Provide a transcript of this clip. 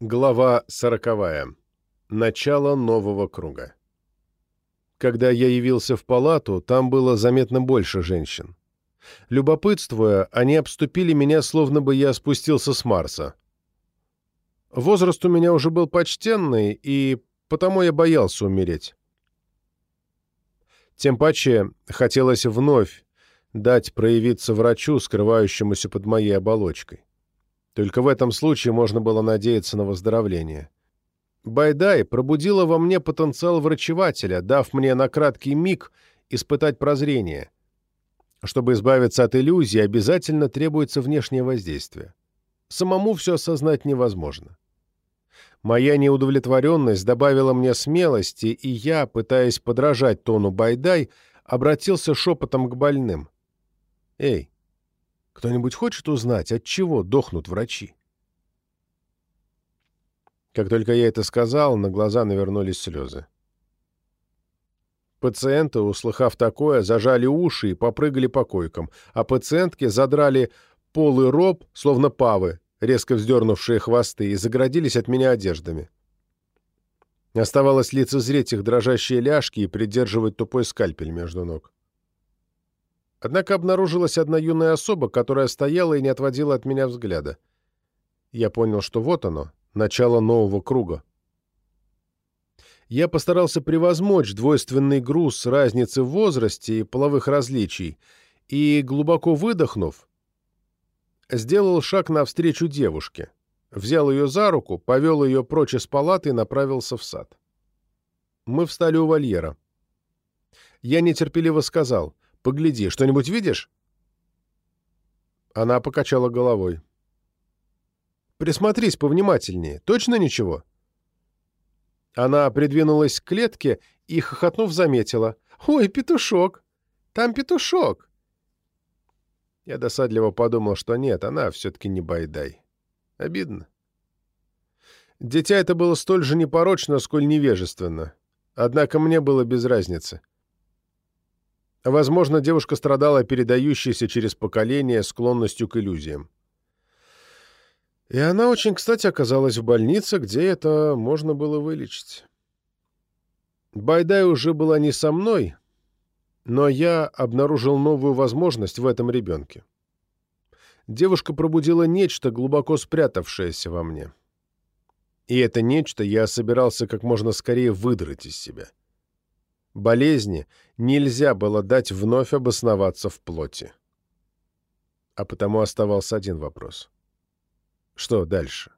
Глава сороковая. Начало нового круга. Когда я явился в палату, там было заметно больше женщин. Любопытствуя, они обступили меня, словно бы я спустился с Марса. Возраст у меня уже был почтенный, и потому я боялся умереть. Тем паче хотелось вновь дать проявиться врачу, скрывающемуся под моей оболочкой. Только в этом случае можно было надеяться на выздоровление. Байдай пробудила во мне потенциал врачевателя, дав мне на краткий миг испытать прозрение. Чтобы избавиться от иллюзии, обязательно требуется внешнее воздействие. Самому все осознать невозможно. Моя неудовлетворенность добавила мне смелости, и я, пытаясь подражать тону Байдай, обратился шепотом к больным. «Эй, кто-нибудь хочет узнать, от чего дохнут врачи? Как только я это сказал, на глаза навернулись слезы. Пациенты, услыхав такое, зажали уши и попрыгали по койкам, а пациентки задрали полый роб, словно павы, резко вздернувшие хвосты, и заградились от меня одеждами. Оставалось лицезреть их дрожащие ляжки и придерживать тупой скальпель между ног. Однако обнаружилась одна юная особа, которая стояла и не отводила от меня взгляда. Я понял, что вот оно, начало нового круга. Я постарался превозмочь двойственный груз разницы в возрасте и половых различий, и, глубоко выдохнув, сделал шаг навстречу девушке, взял ее за руку, повел ее прочь из палаты и направился в сад. Мы встали у вольера. Я нетерпеливо сказал — Погляди, что-нибудь видишь?» Она покачала головой. «Присмотрись повнимательнее. Точно ничего?» Она придвинулась к клетке и, хохотнув, заметила. «Ой, петушок! Там петушок!» Я досадливо подумал, что нет, она все-таки не Байдай. Обидно. Дитя это было столь же непорочно, сколь невежественно. Однако мне было без разницы. Возможно, девушка страдала передающейся через поколение склонностью к иллюзиям. И она очень кстати оказалась в больнице, где это можно было вылечить. Байдай уже была не со мной, но я обнаружил новую возможность в этом ребенке. Девушка пробудила нечто, глубоко спрятавшееся во мне. И это нечто я собирался как можно скорее выдрать из себя болезни нельзя было дать вновь обосноваться в плоти. А потому оставался один вопрос. Что дальше?